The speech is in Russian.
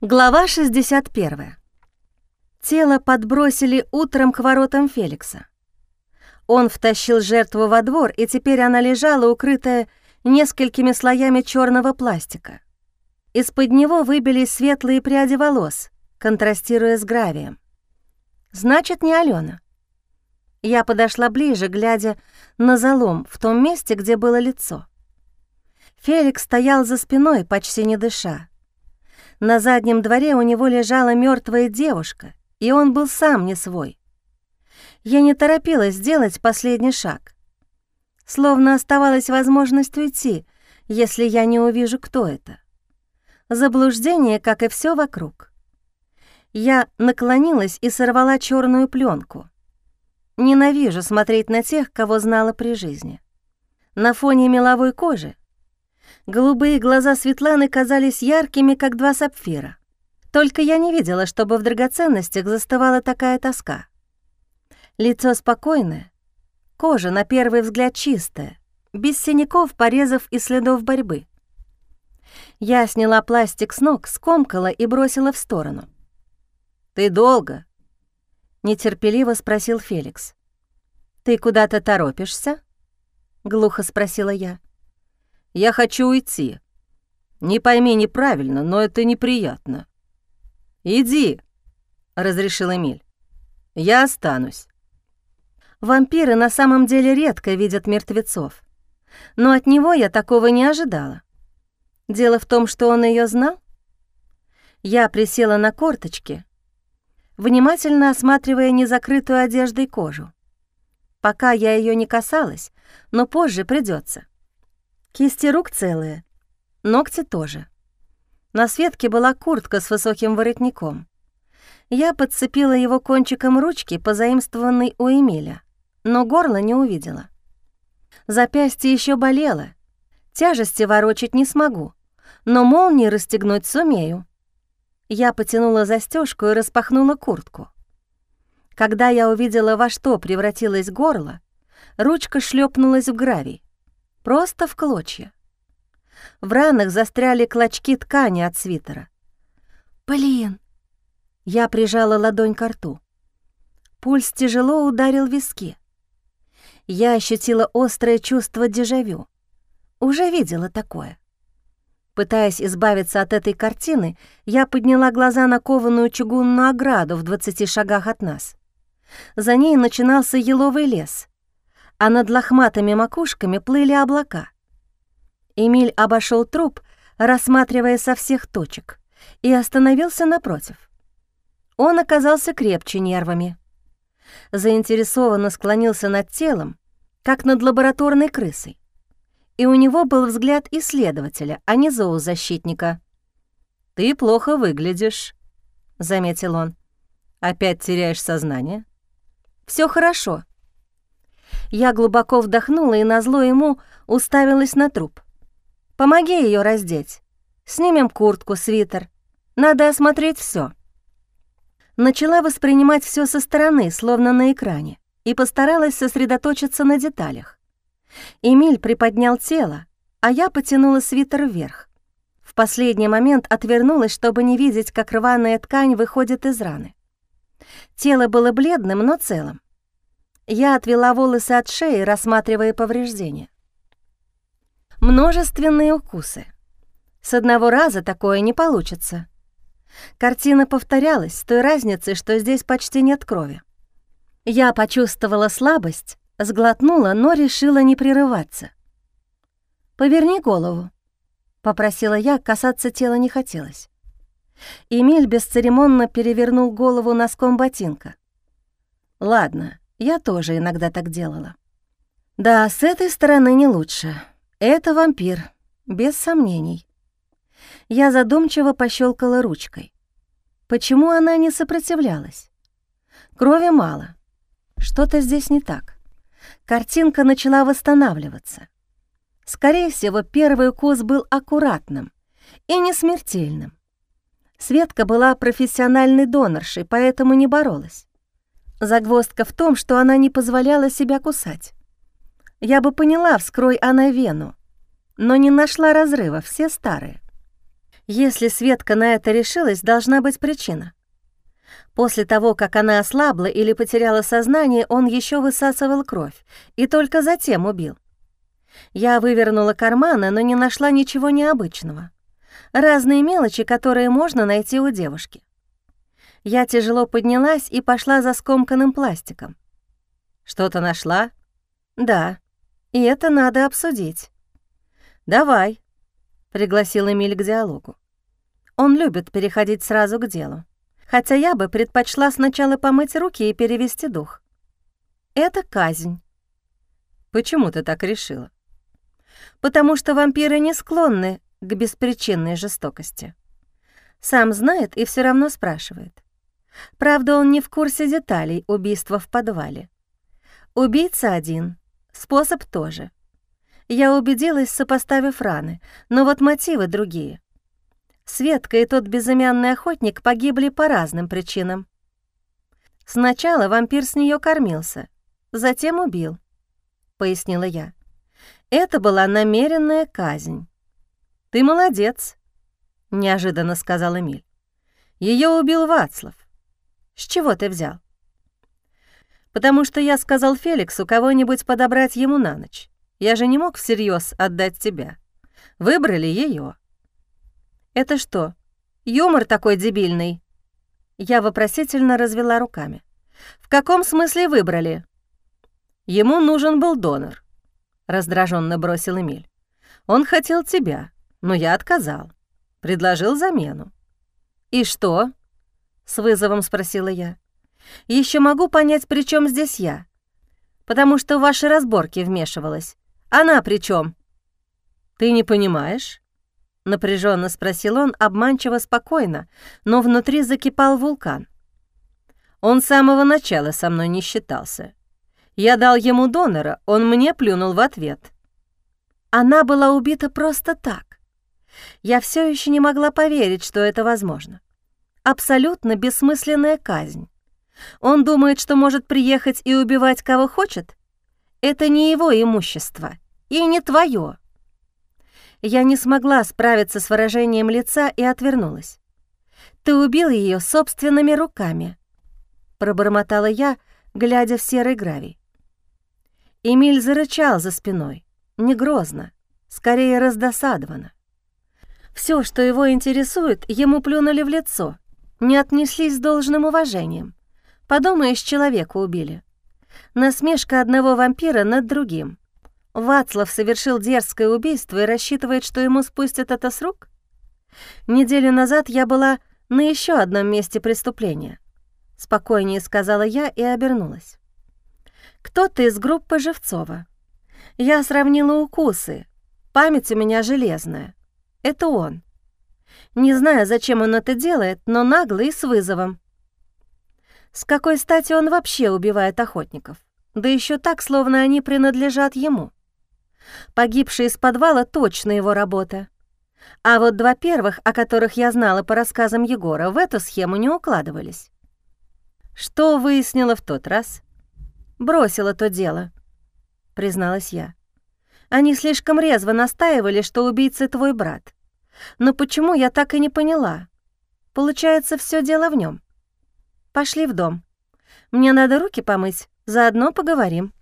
Глава 61. Тело подбросили утром к воротам Феликса. Он втащил жертву во двор, и теперь она лежала, укрытая несколькими слоями черного пластика. Из-под него выбились светлые пряди волос, контрастируя с гравием. Значит, не Алена. Я подошла ближе, глядя на залом в том месте, где было лицо. Феликс стоял за спиной, почти не дыша, на заднем дворе у него лежала мертвая девушка, и он был сам не свой. Я не торопилась сделать последний шаг. Словно оставалась возможность уйти, если я не увижу, кто это. Заблуждение, как и все вокруг. Я наклонилась и сорвала черную пленку. Ненавижу смотреть на тех, кого знала при жизни. На фоне меловой кожи Голубые глаза Светланы казались яркими, как два сапфира. Только я не видела, чтобы в драгоценностях застывала такая тоска. Лицо спокойное, кожа на первый взгляд чистая, без синяков, порезов и следов борьбы. Я сняла пластик с ног, скомкала и бросила в сторону. «Ты долго?» — нетерпеливо спросил Феликс. «Ты куда-то торопишься?» — глухо спросила я. Я хочу уйти. Не пойми неправильно, но это неприятно. Иди, разрешил Эмиль. Я останусь. Вампиры на самом деле редко видят мертвецов. Но от него я такого не ожидала. Дело в том, что он ее знал. Я присела на корточки, внимательно осматривая незакрытую одеждой кожу. Пока я ее не касалась, но позже придется. Кисти рук целые, ногти тоже. На Светке была куртка с высоким воротником. Я подцепила его кончиком ручки, позаимствованной у Эмиля, но горло не увидела. Запястье еще болело, тяжести ворочать не смогу, но молнии расстегнуть сумею. Я потянула застежку и распахнула куртку. Когда я увидела, во что превратилось горло, ручка шлепнулась в гравий просто в клочья. В ранах застряли клочки ткани от свитера. «Блин!» Я прижала ладонь к рту. Пульс тяжело ударил виски. Я ощутила острое чувство дежавю. Уже видела такое. Пытаясь избавиться от этой картины, я подняла глаза на кованую чугунную ограду в двадцати шагах от нас. За ней начинался еловый лес, а над лохматыми макушками плыли облака. Эмиль обошел труп, рассматривая со всех точек, и остановился напротив. Он оказался крепче нервами. Заинтересованно склонился над телом, как над лабораторной крысой. И у него был взгляд исследователя, а не зоозащитника. «Ты плохо выглядишь», — заметил он. «Опять теряешь сознание?» Все хорошо», я глубоко вдохнула и назло ему уставилась на труп. «Помоги ее раздеть. Снимем куртку, свитер. Надо осмотреть все. Начала воспринимать все со стороны, словно на экране, и постаралась сосредоточиться на деталях. Эмиль приподнял тело, а я потянула свитер вверх. В последний момент отвернулась, чтобы не видеть, как рваная ткань выходит из раны. Тело было бледным, но целым. Я отвела волосы от шеи, рассматривая повреждения. Множественные укусы. С одного раза такое не получится. Картина повторялась с той разницей, что здесь почти нет крови. Я почувствовала слабость, сглотнула, но решила не прерываться. «Поверни голову», — попросила я, касаться тела не хотелось. Эмиль бесцеремонно перевернул голову носком ботинка. «Ладно, я тоже иногда так делала. Да, с этой стороны не лучше. Это вампир, без сомнений. Я задумчиво пощелкала ручкой. Почему она не сопротивлялась? Крови мало. Что-то здесь не так. Картинка начала восстанавливаться. Скорее всего, первый укус был аккуратным и не смертельным. Светка была профессиональной доноршей, поэтому не боролась. Загвоздка в том, что она не позволяла себя кусать. Я бы поняла, вскрой она вену, но не нашла разрыва, все старые. Если Светка на это решилась, должна быть причина. После того, как она ослабла или потеряла сознание, он еще высасывал кровь и только затем убил. Я вывернула карманы, но не нашла ничего необычного. Разные мелочи, которые можно найти у девушки. Я тяжело поднялась и пошла за скомканным пластиком. «Что-то нашла?» «Да, и это надо обсудить». «Давай», — пригласил Эмиль к диалогу. Он любит переходить сразу к делу. Хотя я бы предпочла сначала помыть руки и перевести дух. Это казнь. Почему ты так решила? Потому что вампиры не склонны к беспричинной жестокости. Сам знает и все равно спрашивает. Правда, он не в курсе деталей убийства в подвале. Убийца один, способ тоже. Я убедилась, сопоставив раны, но вот мотивы другие. Светка и тот безымянный охотник погибли по разным причинам. Сначала вампир с нее кормился, затем убил, — пояснила я. Это была намеренная казнь. «Ты молодец», — неожиданно сказал Эмиль. Ее убил Вацлав. С чего ты взял? Потому что я сказал Феликсу кого-нибудь подобрать ему на ночь. Я же не мог всерьез отдать тебя. Выбрали ее. Это что, юмор такой дебильный? Я вопросительно развела руками. В каком смысле выбрали? Ему нужен был донор, раздраженно бросил Эмиль. Он хотел тебя но я отказал. Предложил замену. «И что?» — с вызовом спросила я. Еще могу понять, при чем здесь я. Потому что в ваши разборки вмешивалась. Она при чем? «Ты не понимаешь?» — напряженно спросил он, обманчиво спокойно, но внутри закипал вулкан. Он с самого начала со мной не считался. Я дал ему донора, он мне плюнул в ответ. Она была убита просто так. Я все еще не могла поверить, что это возможно. Абсолютно бессмысленная казнь. Он думает, что может приехать и убивать кого хочет? Это не его имущество и не твое. Я не смогла справиться с выражением лица и отвернулась. «Ты убил ее собственными руками», — пробормотала я, глядя в серый гравий. Эмиль зарычал за спиной, не грозно, скорее раздосадованно. Все, что его интересует, ему плюнули в лицо, не отнеслись с должным уважением. Подумаешь, человека убили. Насмешка одного вампира над другим. Вацлав совершил дерзкое убийство и рассчитывает, что ему спустят это с рук? Неделю назад я была на еще одном месте преступления. Спокойнее сказала я и обернулась. Кто-то из группы Живцова. Я сравнила укусы. Память у меня железная. Это он. Не знаю, зачем он это делает, но нагло и с вызовом. С какой стати он вообще убивает охотников? Да еще так, словно они принадлежат ему. Погибший из подвала точно его работа. А вот два первых, о которых я знала по рассказам Егора, в эту схему не укладывались. Что выяснила в тот раз? Бросила то дело, призналась я. Они слишком резво настаивали, что убийца твой брат. Но почему я так и не поняла? Получается, все дело в нем. Пошли в дом. Мне надо руки помыть, заодно поговорим.